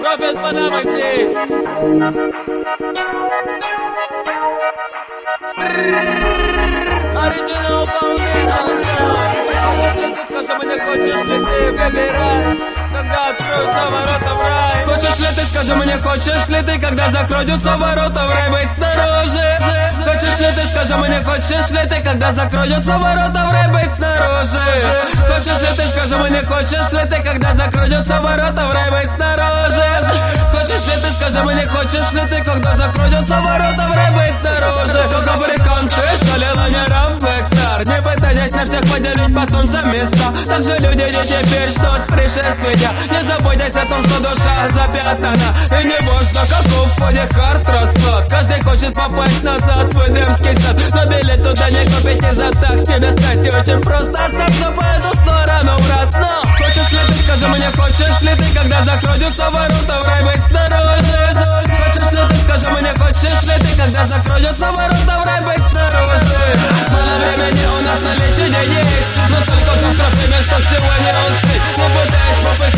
Prophet Panama. Original Foundation. Когда откроются ворота в рай. Хочешь ли ты, скажи мне, хочешь ли ты, когда закроются ворота в рай, быть снаружи. Хочешь ли ты, скажи мне, хочешь ли ты, когда закроются ворота в рай, быть снаружи. Хочешь ли ты, скажи мне, хочешь ли ты, когда закроются ворота в рай, быть снаружи. Хочешь ли ты, скажи мне, хочешь ли ты, когда закроются ворота в рай, быть снаружи. Как африканцы, шалила не Blackstar Не пытаясь на всех поделить по солнцам места Также люди не теперь ждут пришествия Не заботясь о том, что душа запятнана И не важно, каков в ходе карт расклад Каждый хочет попасть назад в Эдемский сад Но билет туда не купить и за так тебе стать И очень просто остаться по эту сторону, брат. Но хочешь ли ты, скажи мне, хочешь ли ты Когда закроются ворота в рай быть снаружи Хочешь ли ты, скажи мне, хочешь ли ты Когда закроются ворота в рай быть снаружи Мало времени у нас наличие есть Но только завтра время, что сегодня успеть Не пытаясь попыхать,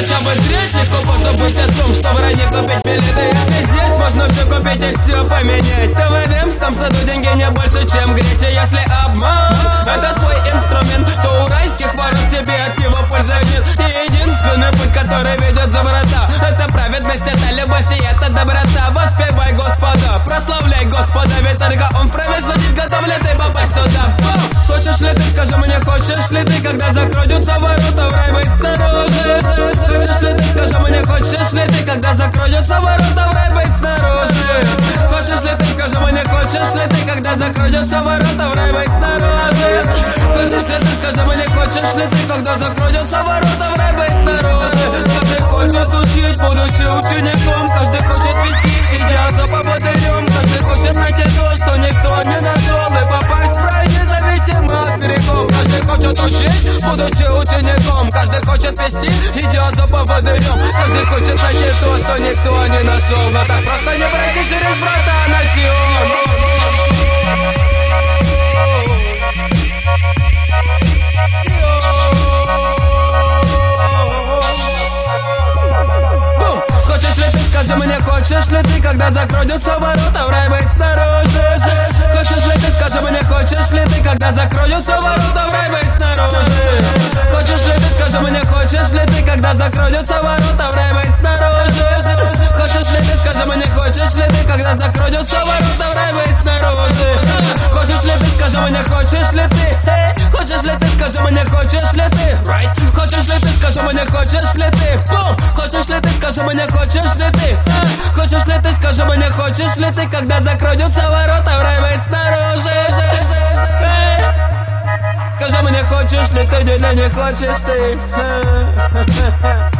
хотя бы треть Легко позабыть о том, что в рай не купить билеты И здесь. Можно все купить и все поменять. В Эдемском саду деньги не больше, чем грязь И если обман это твой инструмент То у райских ворот тебе от него пользы нет И единственный путь, который ведет за врата Это праведность, это любовь и это доброта. Воспевай Господа, прославляй Господа Ведь только Он вправе судить, готов ли ты попасть О, Хочешь ли ты, скажи мне, хочешь ли ты Когда закроются ворота, в рай быть снаружи Хочешь ли ты, скажи мне, хочешь ли ты? Когда закроются ворота, в рай быть снаружи Хочешь ли ты, скажи мне, хочешь ли ты? Когда закроются ворота, в рай быть снаружи Хочешь ли ты, скажи мне, хочешь ли ты? Когда закроются ворота, в рай быть снаружи Каждый хочет учить, будучи учеником Каждый хочет вести, идя за поводырем Каждый хочет найти то, что никто не нашел. И попасть будучи учеником Каждый хочет вести, идя за поводырем Каждый хочет найти то, что никто не нашел. Но так просто не пройти через врата на Сион. Бум! Хочешь ли ты, скажи мне, хочешь ли ты, когда закроются ворота, в рай закроются ворота, в рай быть снаружи? Хочешь ли ты, скажи мне, хочешь ли ты, когда закроются ворота, в рай быть снаружи? Хочешь ли ты, скажи мне, хочешь ли ты, Эй, хочешь ли ты, скажи мне, хочешь ли ты, right? Хочешь ли ты, скажи мне, хочешь ли ты, бум? Хочешь ли ты, скажи мне, хочешь ли ты, а? Хочешь ли ты, скажи мне, хочешь ли ты, когда закроются ворота, в рай быть снаружи? Эй! Скажи мне, хочешь ли ты, или не хочешь ты?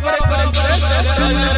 করে করে করে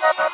Thank you.